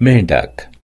ميرداك